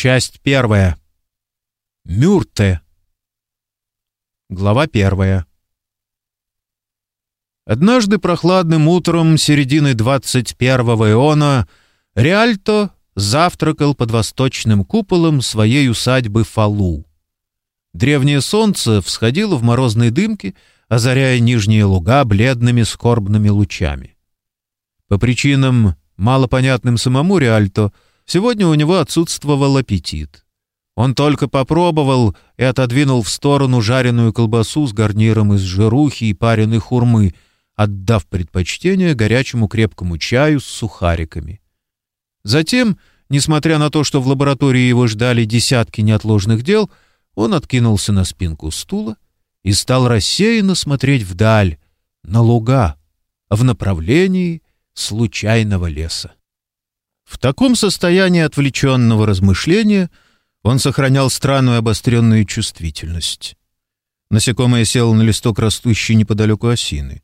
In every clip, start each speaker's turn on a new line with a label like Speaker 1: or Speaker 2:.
Speaker 1: Часть первая. Мюрте. Глава первая. Однажды прохладным утром середины 21-го иона Риальто завтракал под восточным куполом своей усадьбы Фалу. Древнее солнце всходило в морозной дымке, озаряя нижние луга бледными скорбными лучами. По причинам, малопонятным самому Риальто, Сегодня у него отсутствовал аппетит. Он только попробовал и отодвинул в сторону жареную колбасу с гарниром из жирухи и пареной хурмы, отдав предпочтение горячему крепкому чаю с сухариками. Затем, несмотря на то, что в лаборатории его ждали десятки неотложных дел, он откинулся на спинку стула и стал рассеянно смотреть вдаль, на луга, в направлении случайного леса. В таком состоянии отвлеченного размышления он сохранял странную обостренную чувствительность. Насекомое село на листок, растущий неподалеку осины.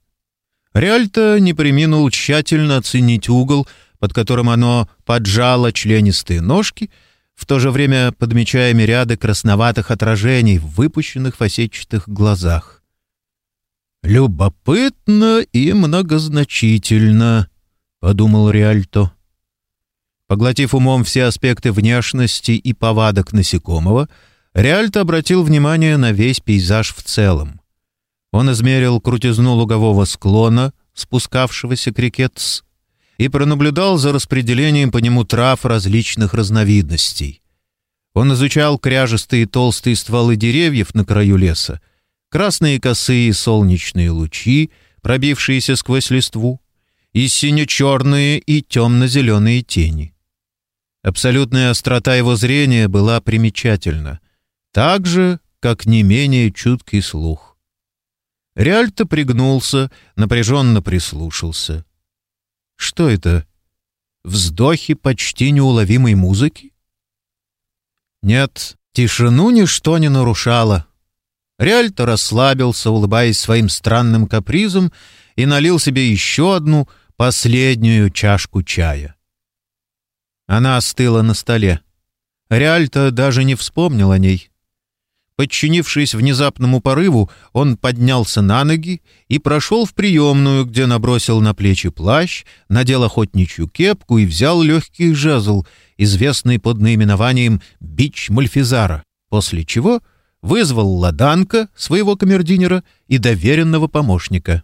Speaker 1: Реальто не приминул тщательно оценить угол, под которым оно поджало членистые ножки, в то же время подмечая мириады красноватых отражений в выпущенных фасетчатых глазах. «Любопытно и многозначительно», — подумал Риальто. Поглотив умом все аспекты внешности и повадок насекомого, Реальто обратил внимание на весь пейзаж в целом. Он измерил крутизну лугового склона, спускавшегося к реке Тс, и пронаблюдал за распределением по нему трав различных разновидностей. Он изучал кряжестые толстые стволы деревьев на краю леса, красные косые солнечные лучи, пробившиеся сквозь листву, и сине-черные и темно-зеленые тени. Абсолютная острота его зрения была примечательна, так же, как не менее чуткий слух. Реальто пригнулся, напряженно прислушался. Что это? Вздохи почти неуловимой музыки? Нет, тишину ничто не нарушало. Реальто расслабился, улыбаясь своим странным капризом, и налил себе еще одну, последнюю чашку чая. Она остыла на столе. Реальто даже не вспомнил о ней. Подчинившись внезапному порыву, он поднялся на ноги и прошел в приемную, где набросил на плечи плащ, надел охотничью кепку и взял легкий жезл, известный под наименованием «Бич Мальфизара», после чего вызвал Ладанка, своего камердинера и доверенного помощника.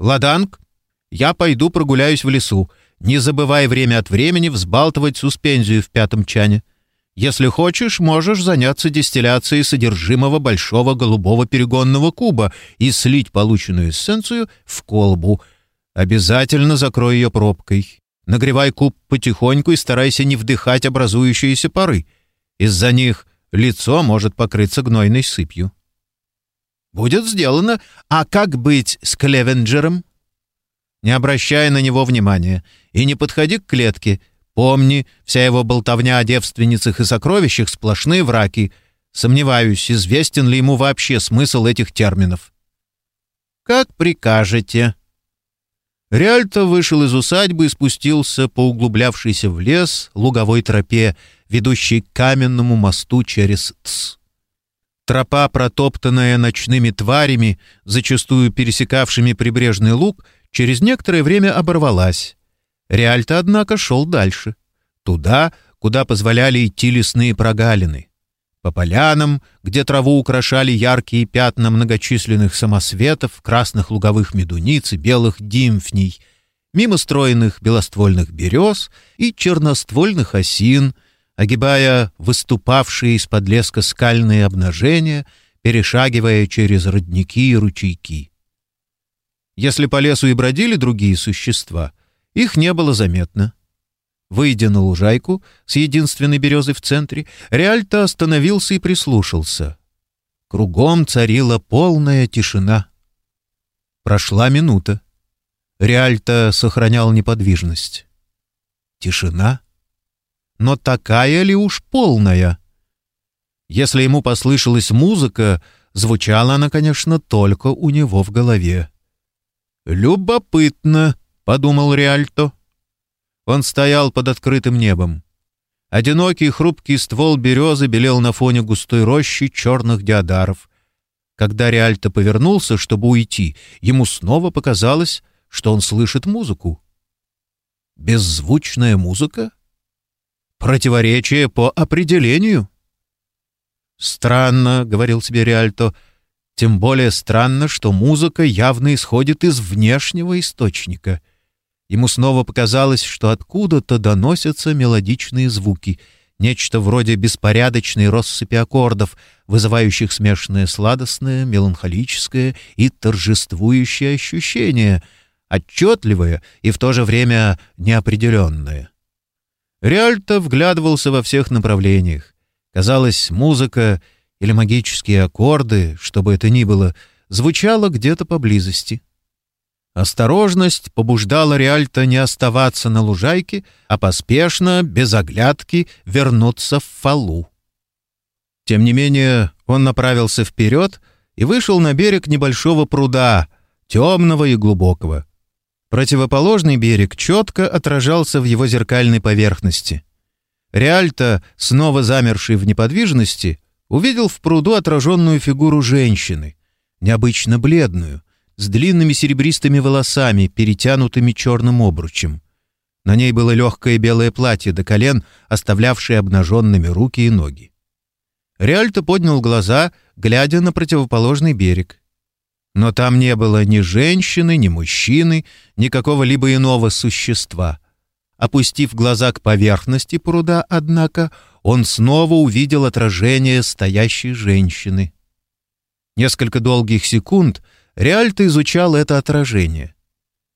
Speaker 1: «Ладанг, я пойду прогуляюсь в лесу не забывай время от времени взбалтывать суспензию в пятом чане. Если хочешь, можешь заняться дистилляцией содержимого большого голубого перегонного куба и слить полученную эссенцию в колбу. Обязательно закрой ее пробкой. Нагревай куб потихоньку и старайся не вдыхать образующиеся пары. Из-за них лицо может покрыться гнойной сыпью. «Будет сделано. А как быть с Клевенджером?» Не обращая на него внимания, и не подходи к клетке. Помни, вся его болтовня о девственницах и сокровищах — сплошные враки. Сомневаюсь, известен ли ему вообще смысл этих терминов. «Как прикажете». Реальто вышел из усадьбы и спустился по углублявшейся в лес луговой тропе, ведущей к каменному мосту через Тс. Тропа, протоптанная ночными тварями, зачастую пересекавшими прибрежный луг — через некоторое время оборвалась. Реальто, однако, шел дальше. Туда, куда позволяли идти лесные прогалины. По полянам, где траву украшали яркие пятна многочисленных самосветов, красных луговых медуниц и белых димфней, мимо стройных белоствольных берез и черноствольных осин, огибая выступавшие из-под леска скальные обнажения, перешагивая через родники и ручейки. Если по лесу и бродили другие существа, их не было заметно. Выйдя на лужайку с единственной березой в центре, Реальто остановился и прислушался. Кругом царила полная тишина. Прошла минута. Реальто сохранял неподвижность. Тишина? Но такая ли уж полная? Если ему послышалась музыка, звучала она, конечно, только у него в голове. «Любопытно», — подумал Риальто. Он стоял под открытым небом. Одинокий хрупкий ствол березы белел на фоне густой рощи черных диадаров. Когда Реальто повернулся, чтобы уйти, ему снова показалось, что он слышит музыку. Беззвучная музыка? Противоречие по определению. «Странно», — говорил себе Реальто, — «тем более странно, что музыка явно исходит из внешнего источника». Ему снова показалось, что откуда-то доносятся мелодичные звуки — Нечто вроде беспорядочной россыпи аккордов, вызывающих смешанное сладостное, меланхолическое и торжествующее ощущение, отчетливое и в то же время неопределенное. Реальто вглядывался во всех направлениях. Казалось, музыка или магические аккорды, что бы это ни было, звучала где-то поблизости. Осторожность побуждала Реальто не оставаться на лужайке, а поспешно, без оглядки, вернуться в фалу. Тем не менее, он направился вперед и вышел на берег небольшого пруда, темного и глубокого. Противоположный берег четко отражался в его зеркальной поверхности. Реальто, снова замерший в неподвижности, увидел в пруду отраженную фигуру женщины, необычно бледную, с длинными серебристыми волосами, перетянутыми черным обручем. На ней было легкое белое платье до колен, оставлявшее обнаженными руки и ноги. Реальто поднял глаза, глядя на противоположный берег. Но там не было ни женщины, ни мужчины, ни какого-либо иного существа. Опустив глаза к поверхности пруда, однако, он снова увидел отражение стоящей женщины. Несколько долгих секунд — Реальто изучал это отражение.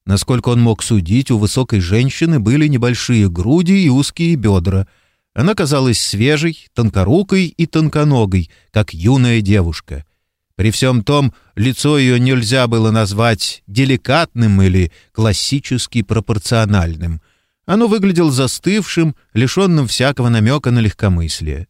Speaker 1: Насколько он мог судить, у высокой женщины были небольшие груди и узкие бедра. Она казалась свежей, тонкорукой и тонконогой, как юная девушка. При всем том, лицо ее нельзя было назвать деликатным или классически пропорциональным. Оно выглядело застывшим, лишенным всякого намека на легкомыслие.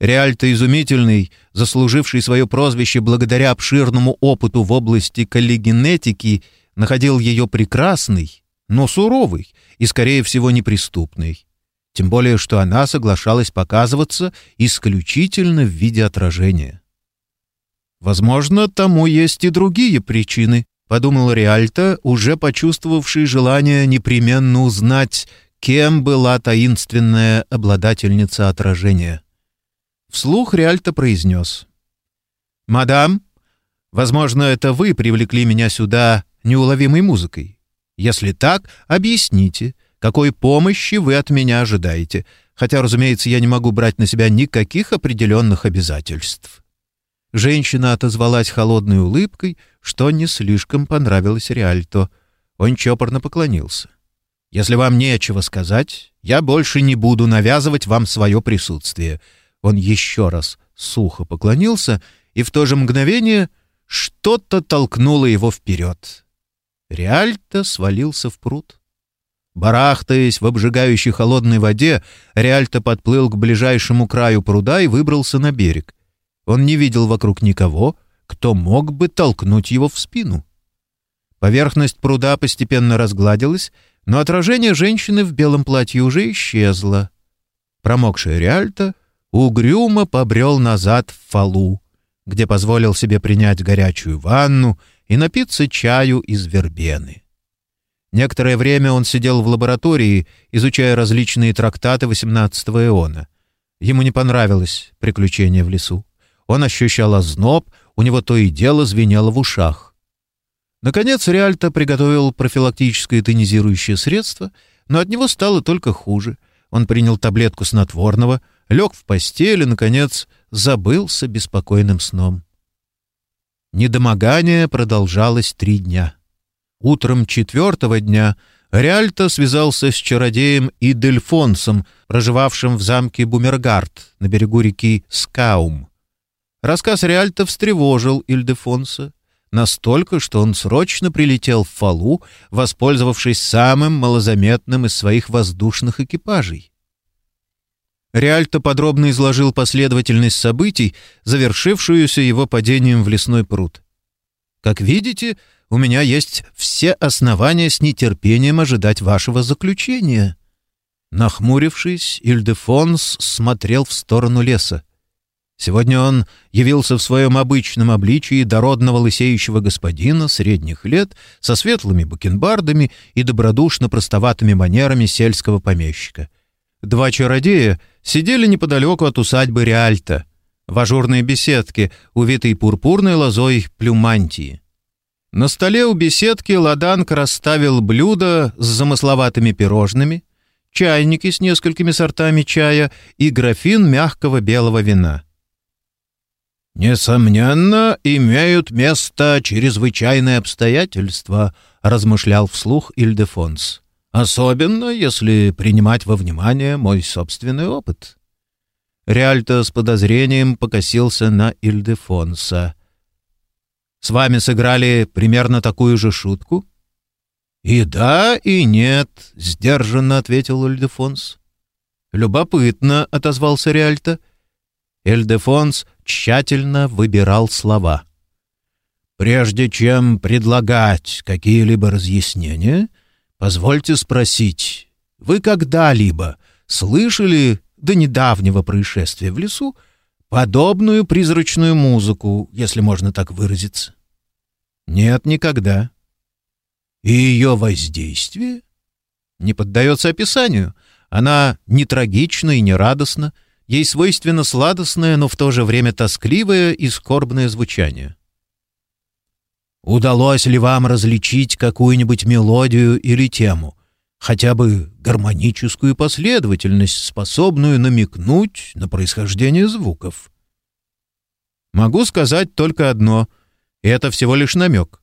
Speaker 1: Реальто изумительный, заслуживший свое прозвище благодаря обширному опыту в области коллегенетики, находил ее прекрасной, но суровой и, скорее всего, неприступной. Тем более, что она соглашалась показываться исключительно в виде отражения. «Возможно, тому есть и другие причины», — подумал Реальто, уже почувствовавший желание непременно узнать, кем была таинственная обладательница отражения. Вслух Реальто произнес. «Мадам, возможно, это вы привлекли меня сюда неуловимой музыкой. Если так, объясните, какой помощи вы от меня ожидаете, хотя, разумеется, я не могу брать на себя никаких определенных обязательств». Женщина отозвалась холодной улыбкой, что не слишком понравилось Реальто. Он чопорно поклонился. «Если вам нечего сказать, я больше не буду навязывать вам свое присутствие. Он еще раз сухо поклонился, и в то же мгновение что-то толкнуло его вперед. Реальто свалился в пруд. Барахтаясь в обжигающей холодной воде, Реальто подплыл к ближайшему краю пруда и выбрался на берег. Он не видел вокруг никого, кто мог бы толкнуть его в спину. Поверхность пруда постепенно разгладилась, но отражение женщины в белом платье уже исчезло. Промокшая Реальто угрюмо побрел назад в фалу, где позволил себе принять горячую ванну и напиться чаю из вербены. Некоторое время он сидел в лаборатории, изучая различные трактаты XVIII иона. Ему не понравилось приключение в лесу. Он ощущал озноб, у него то и дело звенело в ушах. Наконец Реальто приготовил профилактическое тонизирующее средство, но от него стало только хуже. Он принял таблетку снотворного — лег в постель и, наконец, забылся беспокойным сном. Недомогание продолжалось три дня. Утром четвертого дня Реальто связался с чародеем Идельфонсом, проживавшим в замке Бумергард на берегу реки Скаум. Рассказ Реальто встревожил Ильдефонса настолько, что он срочно прилетел в Фалу, воспользовавшись самым малозаметным из своих воздушных экипажей. Реальто подробно изложил последовательность событий, завершившуюся его падением в лесной пруд. «Как видите, у меня есть все основания с нетерпением ожидать вашего заключения». Нахмурившись, Ильдефонс смотрел в сторону леса. Сегодня он явился в своем обычном обличии дородного лысеющего господина средних лет со светлыми бакенбардами и добродушно простоватыми манерами сельского помещика. Два чародея сидели неподалеку от усадьбы Реальта, в ажурной беседке, увитой пурпурной лозой плюмантии. На столе у беседки Ладанг расставил блюда с замысловатыми пирожными, чайники с несколькими сортами чая и графин мягкого белого вина — «Несомненно, имеют место чрезвычайные обстоятельства», — размышлял вслух Ильдефонс. «Особенно, если принимать во внимание мой собственный опыт». Реальто с подозрением покосился на Ильдефонса. «С вами сыграли примерно такую же шутку?» «И да, и нет», — сдержанно ответил Ильдефонс. «Любопытно», — отозвался Реальто. Эльдефонс тщательно выбирал слова. «Прежде чем предлагать какие-либо разъяснения, позвольте спросить, вы когда-либо слышали до недавнего происшествия в лесу подобную призрачную музыку, если можно так выразиться?» «Нет, никогда». «И ее воздействие?» «Не поддается описанию. Она не трагична и не радостна, Ей свойственно сладостное, но в то же время тоскливое и скорбное звучание. Удалось ли вам различить какую-нибудь мелодию или тему, хотя бы гармоническую последовательность, способную намекнуть на происхождение звуков? Могу сказать только одно, и это всего лишь намек.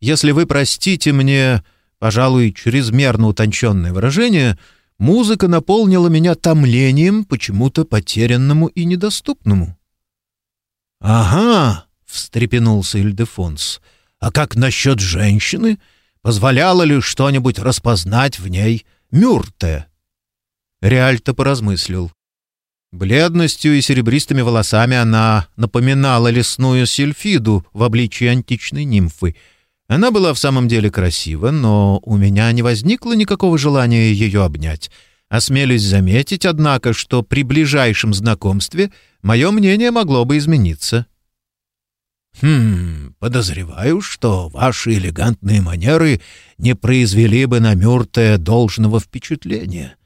Speaker 1: Если вы простите мне, пожалуй, чрезмерно утонченное выражение — Музыка наполнила меня томлением, почему-то потерянному и недоступному. «Ага», — встрепенулся Ильдефонс, — «а как насчет женщины? Позволяло ли что-нибудь распознать в ней Мюрте?» Реальто поразмыслил. Бледностью и серебристыми волосами она напоминала лесную сельфиду в обличии античной нимфы — она была в самом деле красива, но у меня не возникло никакого желания ее обнять. Осмелюсь заметить, однако, что при ближайшем знакомстве мое мнение могло бы измениться. «Хм, подозреваю, что ваши элегантные манеры не произвели бы на Мюрте должного впечатления.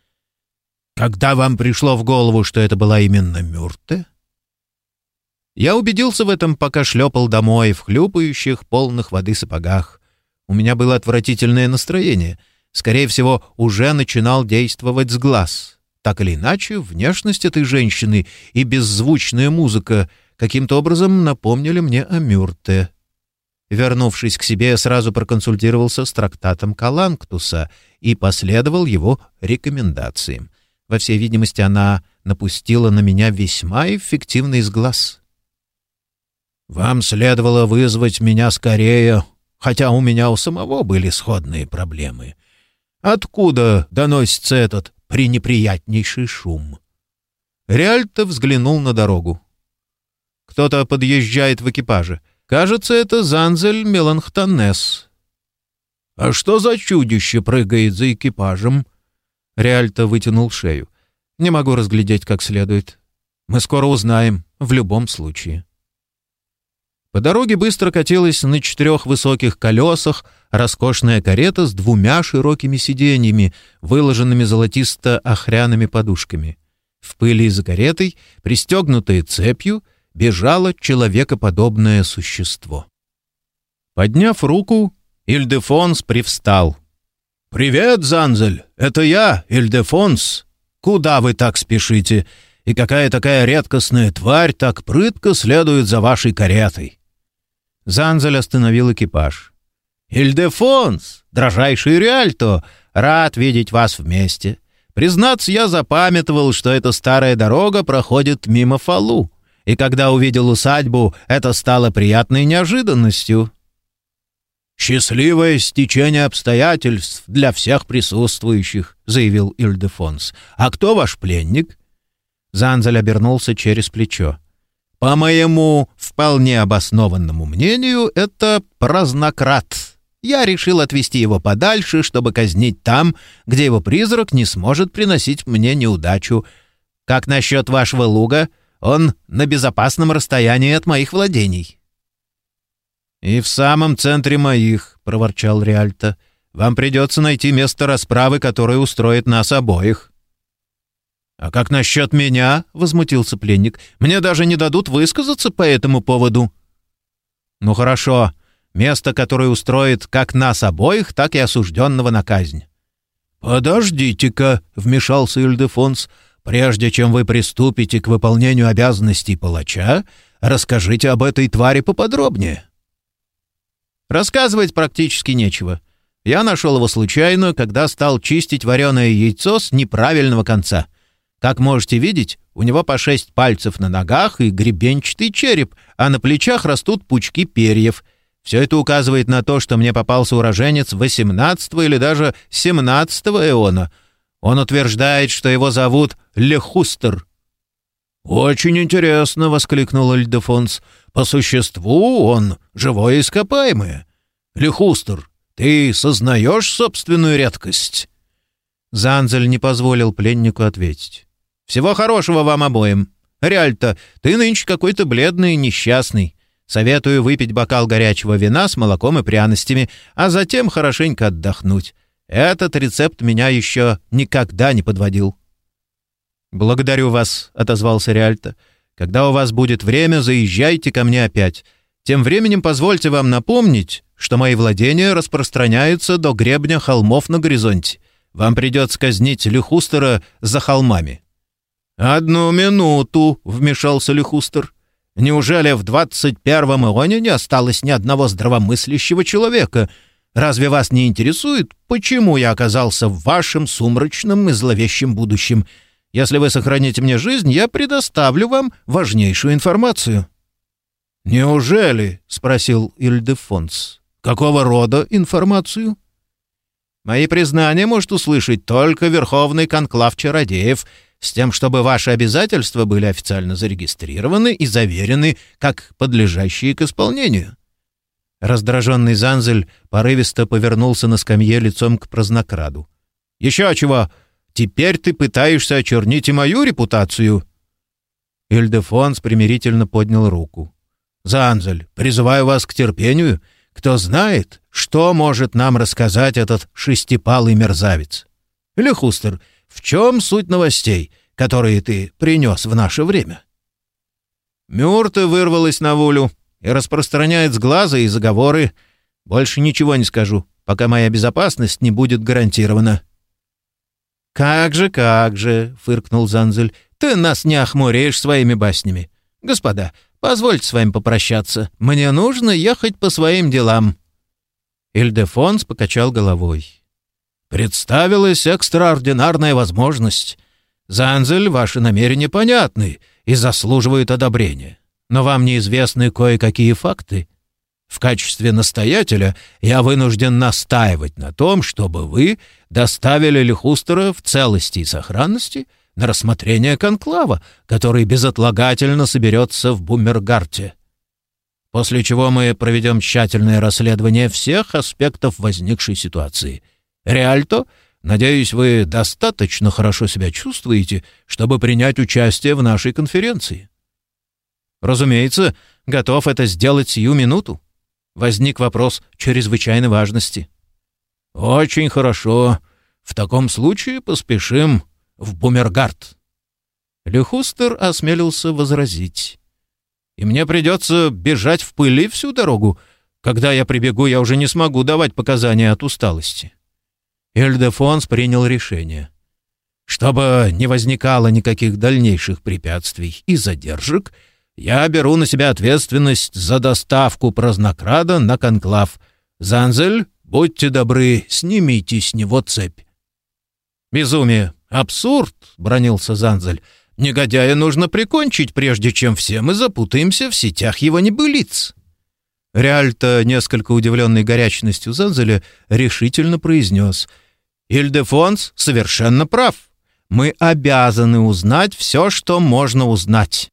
Speaker 1: Когда вам пришло в голову, что это была именно Мюрте?» Я убедился в этом, пока шлепал домой в хлюпающих, полных воды сапогах. У меня было отвратительное настроение. Скорее всего, уже начинал действовать с глаз. Так или иначе, внешность этой женщины и беззвучная музыка каким-то образом напомнили мне о Мюрте. Вернувшись к себе, я сразу проконсультировался с трактатом Каланктуса и последовал его рекомендациям. Во всей видимости, она напустила на меня весьма эффективный сглаз. Вам следовало вызвать меня скорее, хотя у меня у самого были сходные проблемы. Откуда доносится этот пренеприятнейший шум?» Реальто взглянул на дорогу. «Кто-то подъезжает в экипаже. Кажется, это Занзель Меланхтонес». «А что за чудище прыгает за экипажем?» Реальто вытянул шею. «Не могу разглядеть как следует. Мы скоро узнаем, в любом случае». По дороге быстро катилась на четырех высоких колесах роскошная карета с двумя широкими сиденьями, выложенными золотисто-охряными подушками. В пыли за каретой, пристегнутое цепью, бежало человекоподобное существо. Подняв руку, Ильдефонс привстал. «Привет, Занзель! Это я, Ильдефонс! Куда вы так спешите? И какая такая редкостная тварь так прытко следует за вашей каретой?» Занзель остановил экипаж. «Ильдефонс, дрожайший Риальто, рад видеть вас вместе. Признаться, я запамятовал, что эта старая дорога проходит мимо Фалу, и когда увидел усадьбу, это стало приятной неожиданностью». «Счастливое стечение обстоятельств для всех присутствующих», — заявил Ильдефонс. «А кто ваш пленник?» Занзель обернулся через плечо. По моему вполне обоснованному мнению, это празднократ. Я решил отвести его подальше, чтобы казнить там, где его призрак не сможет приносить мне неудачу. Как насчет вашего луга? Он на безопасном расстоянии от моих владений». «И в самом центре моих», — проворчал Риальто. «Вам придется найти место расправы, которое устроит нас обоих». «А как насчет меня?» — возмутился пленник. «Мне даже не дадут высказаться по этому поводу». «Ну хорошо. Место, которое устроит как нас обоих, так и осужденного на казнь». «Подождите-ка», — вмешался Ильдефонс. «Прежде чем вы приступите к выполнению обязанностей палача, расскажите об этой твари поподробнее». Рассказывать практически нечего. Я нашел его случайно, когда стал чистить вареное яйцо с неправильного конца. Как можете видеть, у него по шесть пальцев на ногах и гребенчатый череп, а на плечах растут пучки перьев. Все это указывает на то, что мне попался уроженец 18 или даже 17 эона. Он утверждает, что его зовут Лехустер. «Очень интересно!» — воскликнул Альдефонс. По существу он живое ископаемое. Лехустер, ты сознаешь собственную редкость?»
Speaker 2: Занзель не позволил пленнику ответить. «Всего хорошего вам обоим. Реальто, ты нынче какой-то бледный и несчастный. Советую выпить бокал горячего вина с молоком и пряностями, а затем хорошенько отдохнуть. Этот рецепт меня еще никогда не подводил». «Благодарю вас», — отозвался Реальто. Когда у вас будет время, заезжайте ко мне опять. Тем временем позвольте вам напомнить, что мои владения распространяются до гребня холмов на горизонте. Вам придется казнить Люхустера за холмами».
Speaker 1: «Одну минуту», — вмешался Люхустер. «Неужели в двадцать первом ионе не осталось ни одного здравомыслящего человека? Разве вас не интересует, почему я оказался в вашем сумрачном и зловещем будущем?» Если вы сохраните мне жизнь, я предоставлю вам важнейшую информацию».
Speaker 2: «Неужели?» — спросил Ильдефонс. «Какого рода информацию?»
Speaker 1: «Мои признания может услышать только Верховный Конклав Чародеев, с тем, чтобы ваши обязательства были официально зарегистрированы и заверены как подлежащие к исполнению».
Speaker 2: Раздраженный Занзель порывисто повернулся на скамье лицом к празднокраду.
Speaker 1: «Еще чего! Теперь ты пытаешься очернить и мою репутацию».
Speaker 2: Ильдефонс примирительно поднял руку.
Speaker 1: «Занзель, призываю вас к терпению. Кто знает, что может нам рассказать этот шестипалый мерзавец? Лехустер, в чем суть новостей, которые ты принес в наше время?» Мюрта вырвалась на волю и распространяет с глаза и заговоры. Больше ничего не скажу, пока моя безопасность не будет гарантирована. «Как же, как же!» — фыркнул Занзель. «Ты нас не охмуряешь своими баснями. Господа, позвольте с вами попрощаться. Мне нужно ехать по своим делам».
Speaker 2: Ильдефонс покачал головой.
Speaker 1: «Представилась экстраординарная возможность. Занзель, ваши намерения понятны и заслуживают одобрения. Но вам неизвестны кое-какие факты. В качестве настоятеля я вынужден настаивать на том, чтобы вы доставили Лихустера в целости и сохранности на рассмотрение конклава, который безотлагательно соберется в Бумергарте. После чего мы проведем тщательное расследование всех аспектов возникшей ситуации. Реальто, надеюсь, вы достаточно хорошо себя чувствуете, чтобы принять участие в нашей конференции.
Speaker 2: Разумеется, готов это сделать сию минуту возник вопрос чрезвычайной важности.
Speaker 1: «Очень хорошо. В таком случае поспешим в Бумергард».
Speaker 2: Люхустер осмелился возразить.
Speaker 1: «И мне придется бежать в пыли всю дорогу. Когда я прибегу, я уже не смогу давать показания от усталости».
Speaker 2: Эльдефонс принял решение.
Speaker 1: «Чтобы не возникало никаких дальнейших препятствий и задержек, — я беру на себя ответственность за доставку празднокрада на конклав. Занзель, будьте добры, снимите с него цепь». «Безумие! Абсурд!» — бронился Занзель. «Негодяя нужно прикончить, прежде чем все мы запутаемся в сетях его небылиц».
Speaker 2: Реальто, несколько удивленный горячностью Занзеля, решительно произнес.
Speaker 1: «Ильдефонс совершенно прав. Мы обязаны узнать все, что можно узнать».